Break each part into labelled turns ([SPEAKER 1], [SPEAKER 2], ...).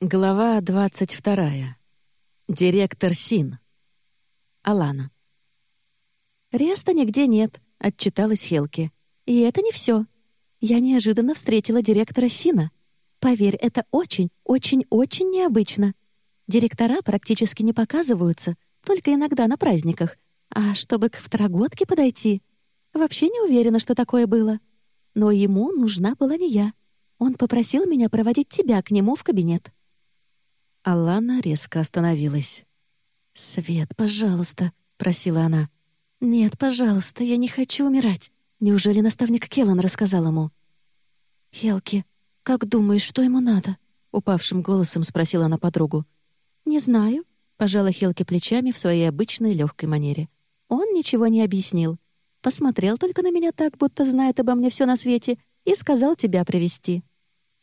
[SPEAKER 1] Глава двадцать вторая. Директор Син. Алана.
[SPEAKER 2] «Реста нигде нет», — отчиталась Хелки. «И это не все. Я неожиданно встретила директора Сина. Поверь, это очень, очень, очень необычно. Директора практически не показываются, только иногда на праздниках. А чтобы к второгодке подойти, вообще не уверена, что такое было. Но ему нужна была не я. Он попросил меня проводить тебя к нему в кабинет».
[SPEAKER 1] Алана резко остановилась.
[SPEAKER 2] «Свет, пожалуйста», — просила она. «Нет, пожалуйста, я не хочу умирать. Неужели наставник Келлан рассказал ему?» «Хелки, как думаешь, что ему надо?» — упавшим голосом спросила она подругу. «Не знаю», — пожала Хелки плечами в своей обычной легкой манере. «Он ничего не объяснил. Посмотрел только на меня так, будто знает обо мне все на свете, и сказал тебя привести.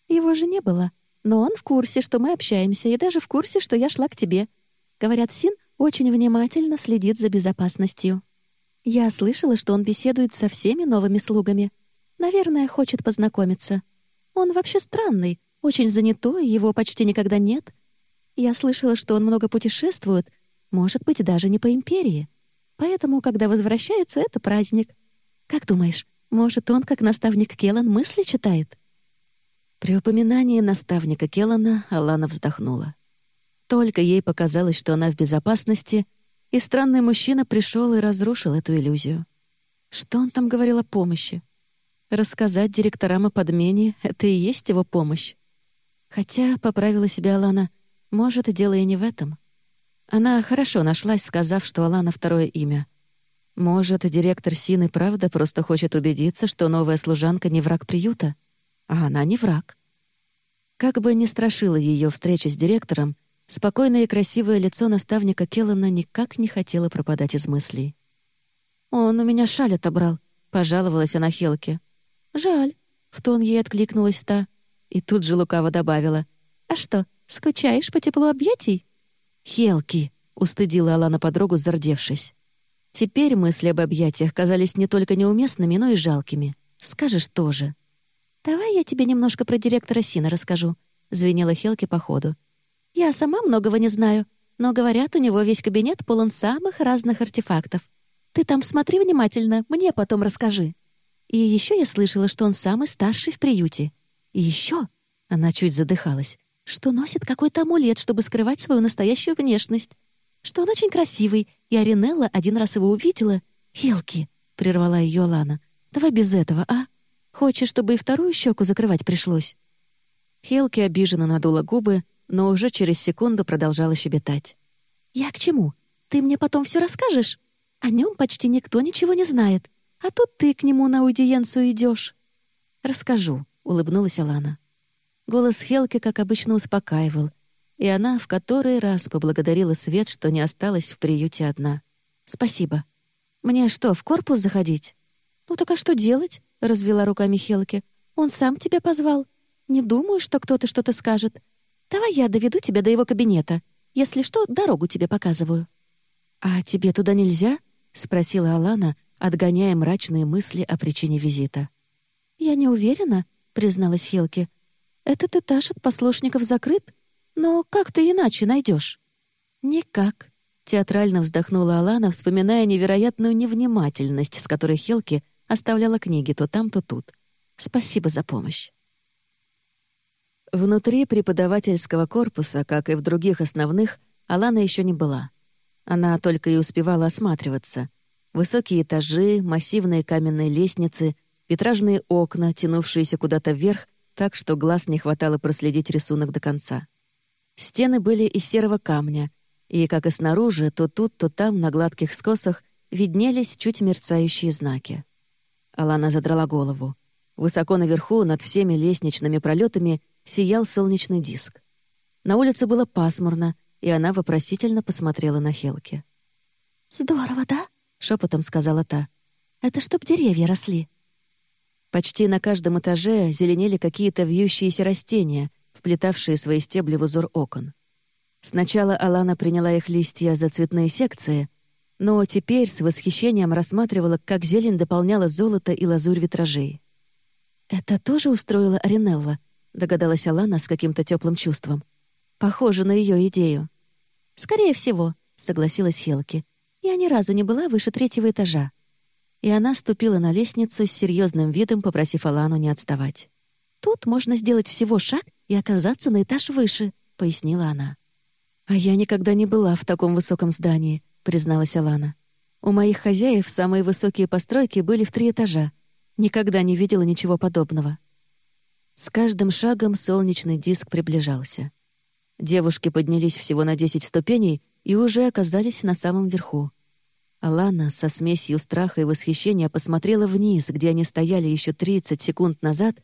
[SPEAKER 2] Его же не было. Но он в курсе, что мы общаемся, и даже в курсе, что я шла к тебе. Говорят, Син очень внимательно следит за безопасностью. Я слышала, что он беседует со всеми новыми слугами. Наверное, хочет познакомиться. Он вообще странный, очень занятой, его почти никогда нет. Я слышала, что он много путешествует, может быть, даже не по империи. Поэтому, когда возвращается, это праздник. Как думаешь, может, он, как наставник Келан, мысли читает?»
[SPEAKER 1] При упоминании наставника Келлана Алана вздохнула. Только ей показалось, что она в безопасности, и странный мужчина пришел и разрушил эту иллюзию. Что он там говорил о помощи? Рассказать директорам о подмене — это и есть его помощь. Хотя, поправила себя Алана, может, дело и не в этом. Она хорошо нашлась, сказав, что Алана — второе имя. Может, директор Сины правда просто хочет убедиться, что новая служанка не враг приюта? А она не враг. Как бы ни страшила ее встреча с директором, спокойное и красивое лицо наставника Келлана никак не хотело пропадать из мыслей. «Он у меня шаль отобрал», — пожаловалась она Хелке. «Жаль», — в тон ей откликнулась та, и тут же лукаво добавила. «А что, скучаешь по теплу объятий?» «Хелки», — устыдила Алана подругу, зардевшись. Теперь мысли об объятиях казались не только неуместными, но и жалкими. Скажешь тоже.
[SPEAKER 2] «Давай я тебе немножко про директора Сина расскажу», — звенела Хелки по ходу. «Я сама многого не знаю, но, говорят, у него весь кабинет полон самых разных артефактов. Ты там смотри внимательно, мне потом расскажи. И еще я слышала, что он самый старший в приюте. И еще, она чуть задыхалась, что носит какой-то амулет, чтобы скрывать свою настоящую внешность. Что он очень красивый, и Аринелла один раз его увидела. «Хелки», — прервала ее Лана, — «давай без этого, а?» Хочешь, чтобы и вторую щеку закрывать пришлось?»
[SPEAKER 1] Хелки обиженно надула губы, но уже через секунду продолжала щебетать.
[SPEAKER 2] «Я к чему? Ты мне потом все расскажешь? О нем почти никто ничего не знает, а тут ты к нему на аудиенцию идешь.
[SPEAKER 1] «Расскажу», — улыбнулась Алана. Голос Хелки, как обычно, успокаивал, и она в который раз поблагодарила Свет, что не осталась в приюте одна. «Спасибо. Мне что, в корпус заходить?»
[SPEAKER 2] «Ну так а что делать? — развела руками Хелки. «Он сам тебя позвал. Не думаю, что кто-то что-то скажет. Давай я доведу тебя до его кабинета. Если что, дорогу тебе показываю».
[SPEAKER 1] «А тебе туда нельзя?» — спросила Алана, отгоняя мрачные мысли о причине визита.
[SPEAKER 2] «Я не уверена», — призналась Хелки. «Этот этаж от послушников закрыт, но как ты иначе найдешь?
[SPEAKER 1] «Никак», — театрально вздохнула Алана, вспоминая невероятную невнимательность, с которой Хелки — Оставляла книги то там, то тут. Спасибо за помощь. Внутри преподавательского корпуса, как и в других основных, Алана еще не была. Она только и успевала осматриваться. Высокие этажи, массивные каменные лестницы, витражные окна, тянувшиеся куда-то вверх, так что глаз не хватало проследить рисунок до конца. Стены были из серого камня, и, как и снаружи, то тут, то там, на гладких скосах, виднелись чуть мерцающие знаки. Алана задрала голову. Высоко наверху, над всеми лестничными пролетами, сиял солнечный диск. На улице было пасмурно, и она вопросительно посмотрела на Хелки.
[SPEAKER 2] «Здорово, да?» — шепотом сказала та. «Это чтоб деревья росли».
[SPEAKER 1] Почти на каждом этаже зеленели какие-то вьющиеся растения, вплетавшие свои стебли в узор окон. Сначала Алана приняла их листья за цветные секции, но теперь с восхищением рассматривала, как зелень дополняла золото и лазурь витражей. «Это тоже устроила Аринелла?» — догадалась Алана с каким-то теплым чувством. Похоже на ее идею.
[SPEAKER 2] «Скорее всего», — согласилась Хелки. «Я ни разу не была выше третьего этажа». И она ступила на лестницу с серьезным видом, попросив Алану не отставать. «Тут можно сделать всего шаг и оказаться на этаж выше», — пояснила она.
[SPEAKER 1] «А я никогда не была в таком высоком здании», — призналась Алана. «У моих хозяев самые высокие постройки были в три этажа. Никогда не видела ничего подобного». С каждым шагом солнечный диск приближался. Девушки поднялись всего на десять ступеней и уже оказались на самом верху. Алана со смесью страха и восхищения посмотрела вниз, где они стояли еще 30 секунд назад,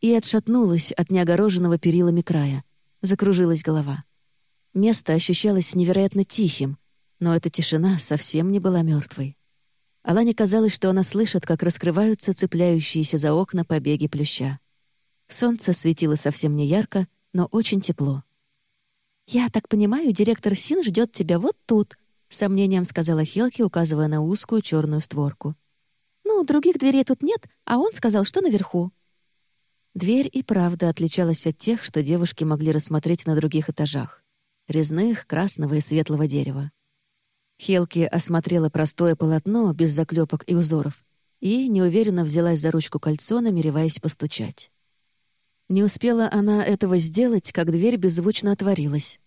[SPEAKER 1] и отшатнулась от неогороженного перилами края. Закружилась голова. Место ощущалось невероятно тихим, но эта тишина совсем не была мертвой. Алане казалось, что она слышит, как раскрываются цепляющиеся за окна побеги плюща. Солнце светило совсем не ярко, но очень тепло.
[SPEAKER 2] «Я так понимаю, директор Син ждет тебя вот тут», — сомнением сказала Хелки, указывая на узкую черную створку. «Ну, других дверей тут нет, а он сказал, что наверху».
[SPEAKER 1] Дверь и правда отличалась от тех, что девушки могли рассмотреть на других этажах резных, красного и светлого дерева. Хелки осмотрела простое полотно без заклепок и узоров и неуверенно взялась за ручку кольцо, намереваясь постучать. Не успела она этого сделать, как дверь беззвучно отворилась.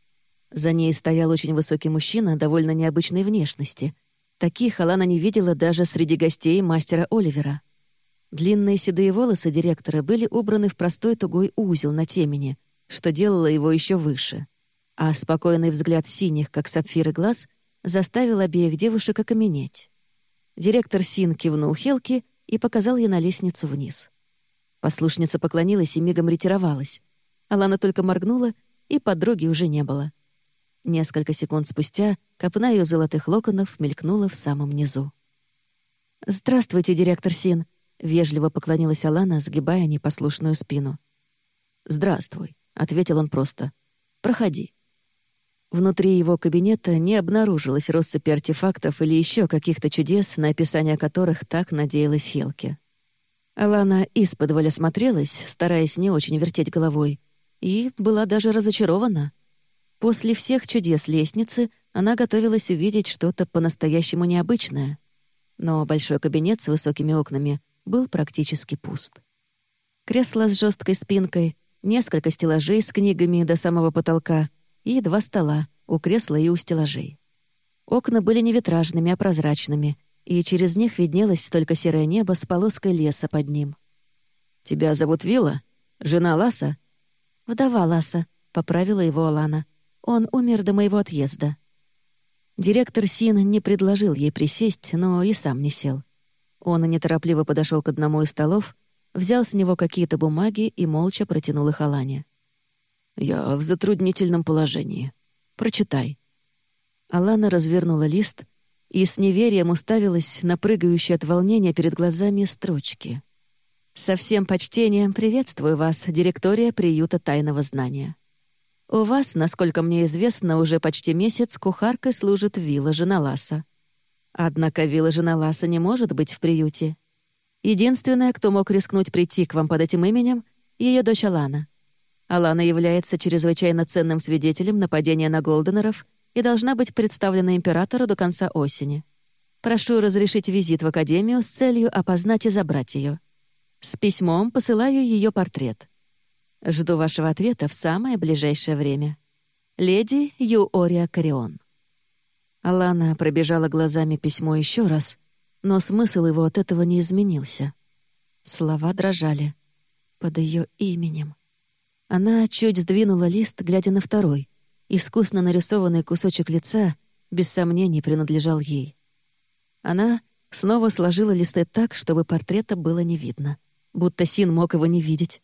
[SPEAKER 1] За ней стоял очень высокий мужчина довольно необычной внешности. Таких Алана не видела даже среди гостей мастера Оливера. Длинные седые волосы директора были убраны в простой тугой узел на темени, что делало его еще выше а спокойный взгляд синих, как сапфиры глаз, заставил обеих девушек окаменеть. Директор Син кивнул Хелке и показал ей на лестницу вниз. Послушница поклонилась и мигом ретировалась. Алана только моргнула, и подруги уже не было. Несколько секунд спустя копна ее золотых локонов мелькнула в самом низу. «Здравствуйте, директор Син», — вежливо поклонилась Алана, сгибая непослушную спину. «Здравствуй», — ответил он просто. «Проходи». Внутри его кабинета не обнаружилось россыпи артефактов или еще каких-то чудес, на описание которых так надеялась Хелки. Алана исподволь осмотрелась, стараясь не очень вертеть головой, и была даже разочарована. После всех чудес лестницы она готовилась увидеть что-то по-настоящему необычное. Но большой кабинет с высокими окнами был практически пуст. Кресло с жесткой спинкой, несколько стеллажей с книгами до самого потолка — и два стола у кресла и у стеллажей. Окна были не витражными, а прозрачными, и через них виднелось только серое небо с полоской леса под ним. «Тебя зовут Вилла? Жена Ласа?»
[SPEAKER 2] «Вдова Ласа», — поправила его Алана. «Он умер до моего отъезда».
[SPEAKER 1] Директор Син не предложил ей присесть, но и сам не сел. Он неторопливо подошел к одному из столов, взял с него какие-то бумаги и молча протянул их Алане. «Я в затруднительном положении. Прочитай». Алана развернула лист и с неверием уставилась на прыгающие от волнения перед глазами строчки. «Со всем почтением приветствую вас, директория приюта тайного знания. У вас, насколько мне известно, уже почти месяц кухаркой служит вилла Женаласа. Однако вилла Женаласа не может быть в приюте. Единственная, кто мог рискнуть прийти к вам под этим именем, — ее дочь Алана. Алана является чрезвычайно ценным свидетелем нападения на Голденеров и должна быть представлена императору до конца осени. Прошу разрешить визит в Академию с целью опознать и забрать ее. С письмом посылаю ее портрет. Жду вашего ответа в самое ближайшее время. Леди Юория Карион. Алана пробежала глазами письмо еще раз, но смысл его от этого не изменился. Слова дрожали. Под ее именем. Она чуть сдвинула лист, глядя на второй. Искусно нарисованный кусочек лица, без сомнений, принадлежал ей. Она снова сложила листы так, чтобы портрета было не видно. Будто Син мог его не видеть.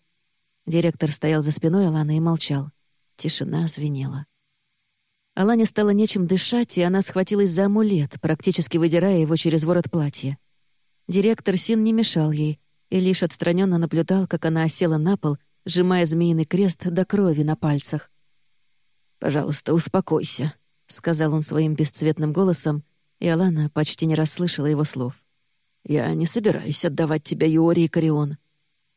[SPEAKER 1] Директор стоял за спиной Аланы и молчал. Тишина звенела. Алане стало нечем дышать, и она схватилась за амулет, практически выдирая его через ворот платья. Директор Син не мешал ей и лишь отстраненно наблюдал, как она осела на пол сжимая змеиный крест до крови на пальцах. «Пожалуйста, успокойся», — сказал он своим бесцветным голосом, и Алана почти не расслышала его слов. «Я не собираюсь отдавать тебя Юори и Корион».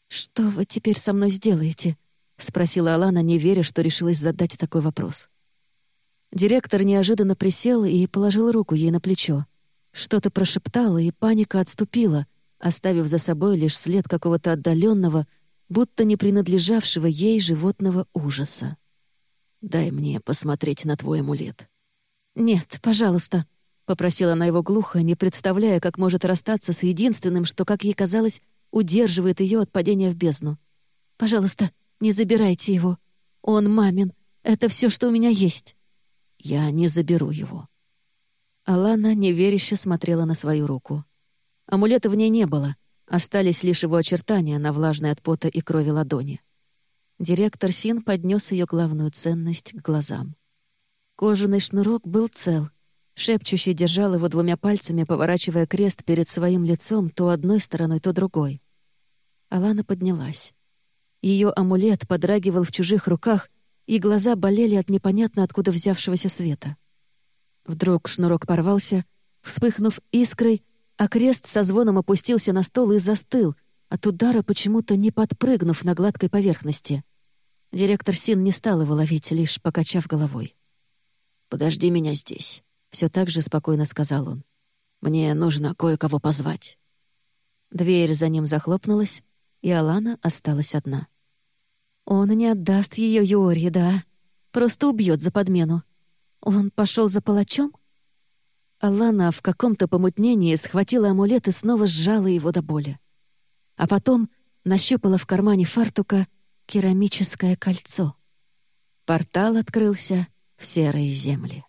[SPEAKER 2] «Что вы теперь со мной сделаете?»
[SPEAKER 1] — спросила Алана, не веря, что решилась задать такой вопрос. Директор неожиданно присел и положил руку ей на плечо. Что-то прошептал, и паника отступила, оставив за собой лишь след какого-то отдаленного, будто не принадлежавшего ей животного ужаса. «Дай мне посмотреть на твой амулет». «Нет, пожалуйста», — попросила она его глухо, не представляя, как может расстаться с единственным, что, как ей казалось, удерживает ее от падения в бездну. «Пожалуйста, не забирайте его. Он мамин. Это все, что у меня есть». «Я не заберу его». Алана неверяще смотрела на свою руку. Амулета в ней не было, остались лишь его очертания на влажной от пота и крови ладони. Директор Син поднес ее главную ценность к глазам. Кожаный шнурок был цел. Шепчущий держал его двумя пальцами, поворачивая крест перед своим лицом то одной стороной, то другой. Алана поднялась. Ее амулет подрагивал в чужих руках, и глаза болели от непонятно откуда взявшегося света. Вдруг шнурок порвался, вспыхнув искрой, а крест со звоном опустился на стол и застыл, от удара почему-то не подпрыгнув на гладкой поверхности. Директор Син не стал его ловить, лишь покачав головой. «Подожди меня здесь», — все так же спокойно сказал он. «Мне нужно кое-кого позвать». Дверь за ним захлопнулась, и Алана осталась одна. «Он не отдаст ее Юорье, да? Просто убьет за подмену. Он пошел за палачом? Алана в каком-то помутнении схватила амулет и снова сжала его до боли. А потом нащупала в кармане фартука керамическое кольцо. Портал открылся в серые земли.